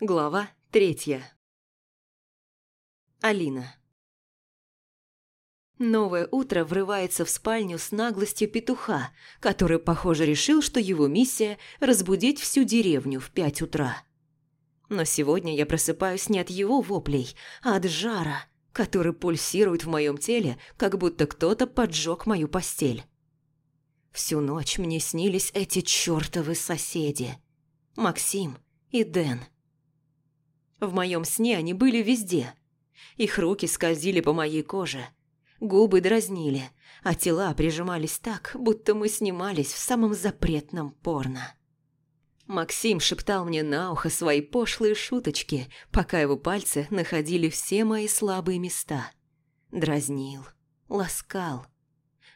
Глава третья. Алина. Новое утро врывается в спальню с наглостью петуха, который, похоже, решил, что его миссия – разбудить всю деревню в пять утра. Но сегодня я просыпаюсь не от его воплей, а от жара, который пульсирует в моем теле, как будто кто-то поджег мою постель. Всю ночь мне снились эти чертовы соседи – Максим и Дэн – в моем сне они были везде. Их руки скользили по моей коже, губы дразнили, а тела прижимались так, будто мы снимались в самом запретном порно. Максим шептал мне на ухо свои пошлые шуточки, пока его пальцы находили все мои слабые места. Дразнил, ласкал.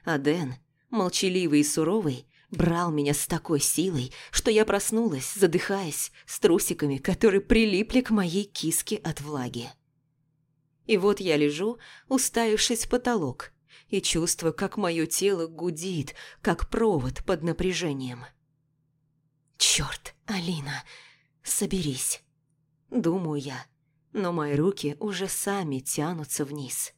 А Дэн, молчаливый и суровый, брал меня с такой силой, что я проснулась, задыхаясь, с трусиками, которые прилипли к моей киске от влаги. И вот я лежу, уставившись в потолок, и чувствую, как мое тело гудит, как провод под напряжением. «Чёрт, Алина, соберись!» Думаю я, но мои руки уже сами тянутся вниз.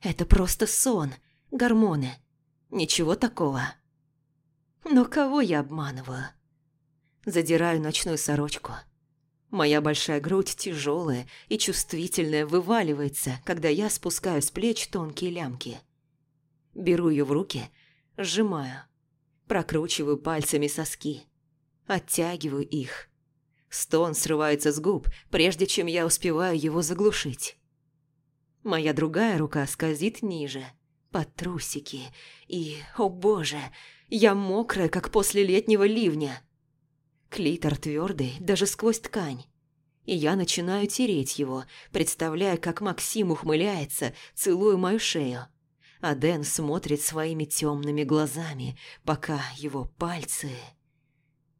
«Это просто сон, гормоны, ничего такого». Но кого я обманываю? Задираю ночную сорочку. Моя большая грудь тяжелая и чувствительная вываливается, когда я спускаю с плеч тонкие лямки. Беру ее в руки, сжимаю, прокручиваю пальцами соски, оттягиваю их. Стон срывается с губ, прежде чем я успеваю его заглушить. Моя другая рука скользит ниже, под трусики, и, о боже, я мокрая, как после летнего ливня. Клитор твердый, даже сквозь ткань. И я начинаю тереть его, представляя, как Максим ухмыляется, целуя мою шею. А Дэн смотрит своими темными глазами, пока его пальцы...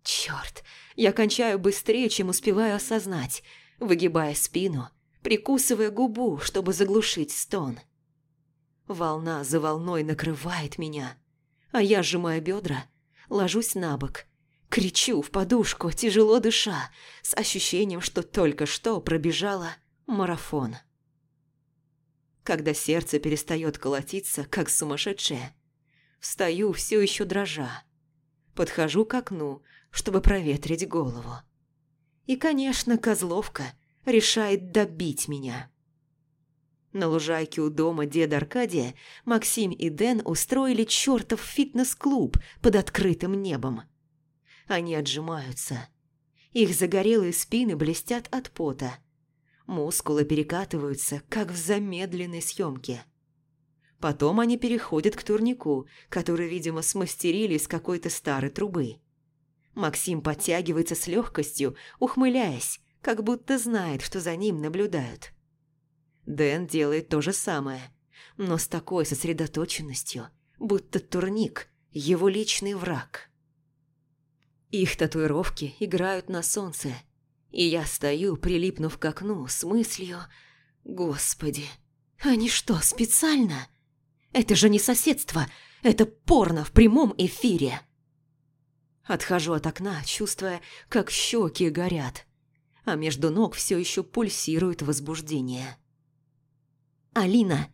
Черт, я кончаю быстрее, чем успеваю осознать, выгибая спину, прикусывая губу, чтобы заглушить стон. Волна за волной накрывает меня – а я, сжимаю бедра, ложусь на бок, кричу в подушку, тяжело дыша, с ощущением, что только что пробежала марафон. Когда сердце перестает колотиться, как сумасшедшее, встаю все еще дрожа, подхожу к окну, чтобы проветрить голову. И, конечно, Козловка решает добить меня. На лужайке у дома деда Аркадия Максим и Дэн устроили чертов фитнес-клуб под открытым небом. Они отжимаются. Их загорелые спины блестят от пота. Мускулы перекатываются, как в замедленной съемке. Потом они переходят к турнику, который, видимо, смастерили из какой-то старой трубы. Максим подтягивается с легкостью, ухмыляясь, как будто знает, что за ним наблюдают. Дэн делает то же самое, но с такой сосредоточенностью, будто турник – его личный враг. Их татуировки играют на солнце, и я стою, прилипнув к окну с мыслью «Господи, они что, специально? Это же не соседство, это порно в прямом эфире!» Отхожу от окна, чувствуя, как щеки горят, а между ног все еще пульсирует возбуждение. «Алина,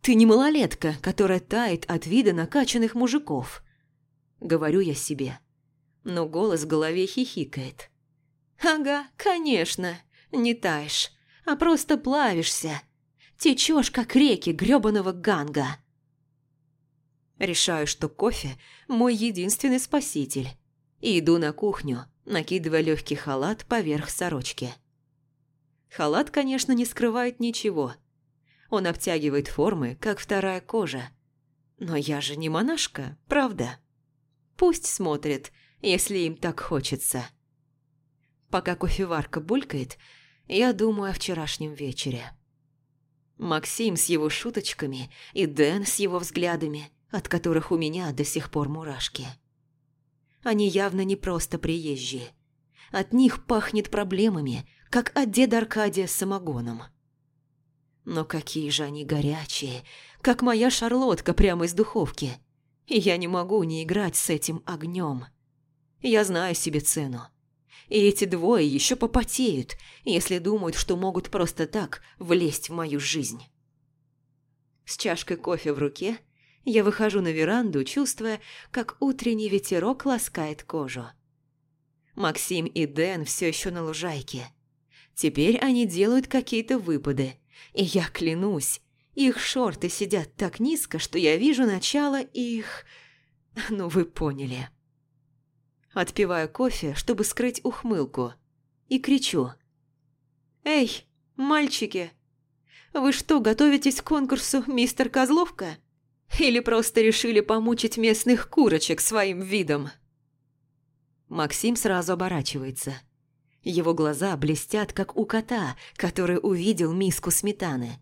ты не малолетка, которая тает от вида накачанных мужиков», — говорю я себе. Но голос в голове хихикает. «Ага, конечно, не таешь, а просто плавишься. Течешь, как реки грёбаного ганга». Решаю, что кофе – мой единственный спаситель. И иду на кухню, накидывая легкий халат поверх сорочки. Халат, конечно, не скрывает ничего – он обтягивает формы, как вторая кожа. Но я же не монашка, правда? Пусть смотрит, если им так хочется. Пока кофеварка булькает, я думаю о вчерашнем вечере. Максим с его шуточками и Дэн с его взглядами, от которых у меня до сих пор мурашки. Они явно не просто приезжие. От них пахнет проблемами, как от деда Аркадия с самогоном. Но какие же они горячие, как моя шарлотка прямо из духовки. И я не могу не играть с этим огнем. Я знаю себе цену. и эти двое еще попотеют, если думают, что могут просто так влезть в мою жизнь. С чашкой кофе в руке я выхожу на веранду, чувствуя, как утренний ветерок ласкает кожу. Максим и Дэн все еще на лужайке. Теперь они делают какие-то выпады, и я клянусь, их шорты сидят так низко, что я вижу начало их... Ну, вы поняли. Отпиваю кофе, чтобы скрыть ухмылку, и кричу. «Эй, мальчики, вы что, готовитесь к конкурсу «Мистер Козловка»? Или просто решили помучить местных курочек своим видом?» Максим сразу оборачивается. Его глаза блестят, как у кота, который увидел миску сметаны.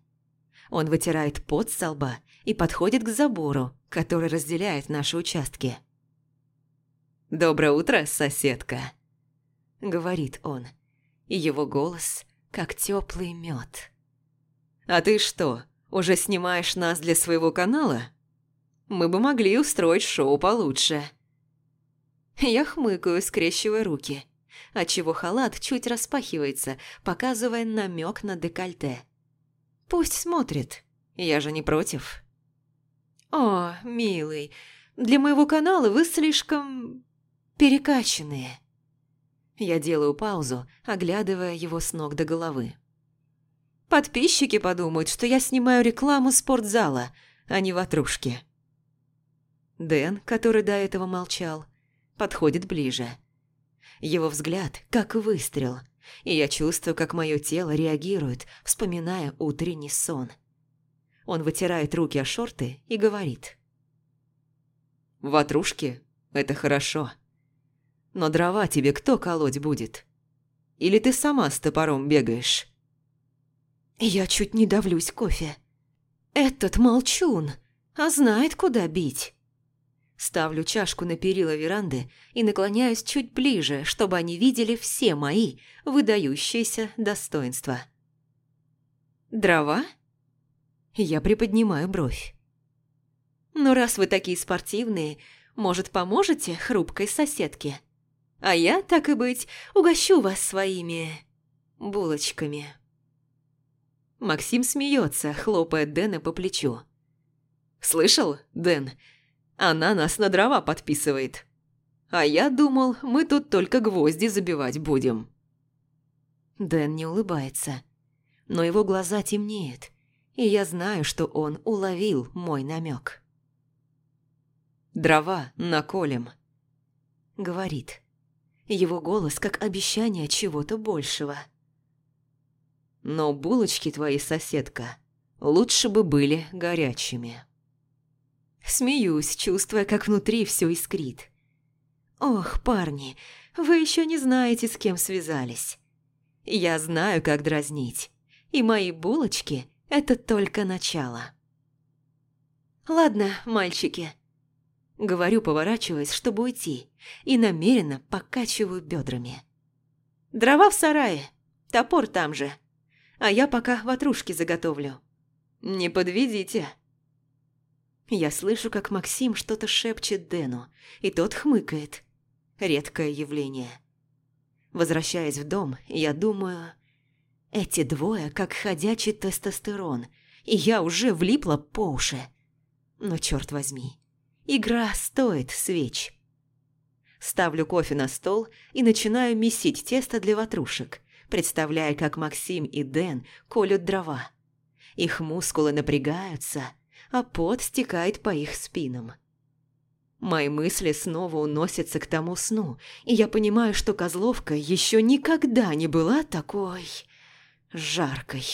Он вытирает пот со лба и подходит к забору, который разделяет наши участки. «Доброе утро, соседка», — говорит он, и его голос как теплый мед. «А ты что, уже снимаешь нас для своего канала? Мы бы могли устроить шоу получше». Я хмыкаю, скрещивая руки, отчего халат чуть распахивается, показывая намек на декольте. Пусть смотрит, я же не против. «О, милый, для моего канала вы слишком... перекачанные». Я делаю паузу, оглядывая его с ног до головы. Подписчики подумают, что я снимаю рекламу спортзала, а не ватрушки. Дэн, который до этого молчал, подходит ближе. Его взгляд как выстрел, и я чувствую, как мое тело реагирует, вспоминая утренний сон. Он вытирает руки о шорты и говорит. «Ватрушки – это хорошо. Но дрова тебе кто колоть будет? Или ты сама с топором бегаешь?» Я чуть не давлюсь кофе. Этот молчун, а знает, куда бить. Ставлю чашку на перила веранды и наклоняюсь чуть ближе, чтобы они видели все мои выдающиеся достоинства. «Дрова?» Я приподнимаю бровь. «Ну, раз вы такие спортивные, может, поможете хрупкой соседке? А я, так и быть, угощу вас своими булочками». Максим смеется, хлопая Дэна по плечу. «Слышал, Дэн?» Она нас на дрова подписывает. А я думал, мы тут только гвозди забивать будем». Дэн не улыбается, но его глаза темнеют, и я знаю, что он уловил мой намек. «Дрова наколем», — говорит. Его голос как обещание чего-то большего. «Но булочки твои, соседка, лучше бы были горячими». Смеюсь, чувствуя, как внутри все искрит. «Ох, парни, вы еще не знаете, с кем связались. Я знаю, как дразнить, и мои булочки – это только начало». «Ладно, мальчики», – говорю, поворачиваясь, чтобы уйти, и намеренно покачиваю бедрами. «Дрова в сарае, топор там же, а я пока ватрушки заготовлю. Не подведите». Я слышу, как Максим что-то шепчет Дэну, и тот хмыкает. Редкое явление. Возвращаясь в дом, я думаю... Эти двое как ходячий тестостерон, и я уже влипла по уши. Но черт возьми, игра стоит свеч. Ставлю кофе на стол и начинаю месить тесто для ватрушек, представляя, как Максим и Дэн колют дрова. Их мускулы напрягаются – а пот стекает по их спинам. Мои мысли снова уносятся к тому сну, и я понимаю, что Козловка еще никогда не была такой жаркой.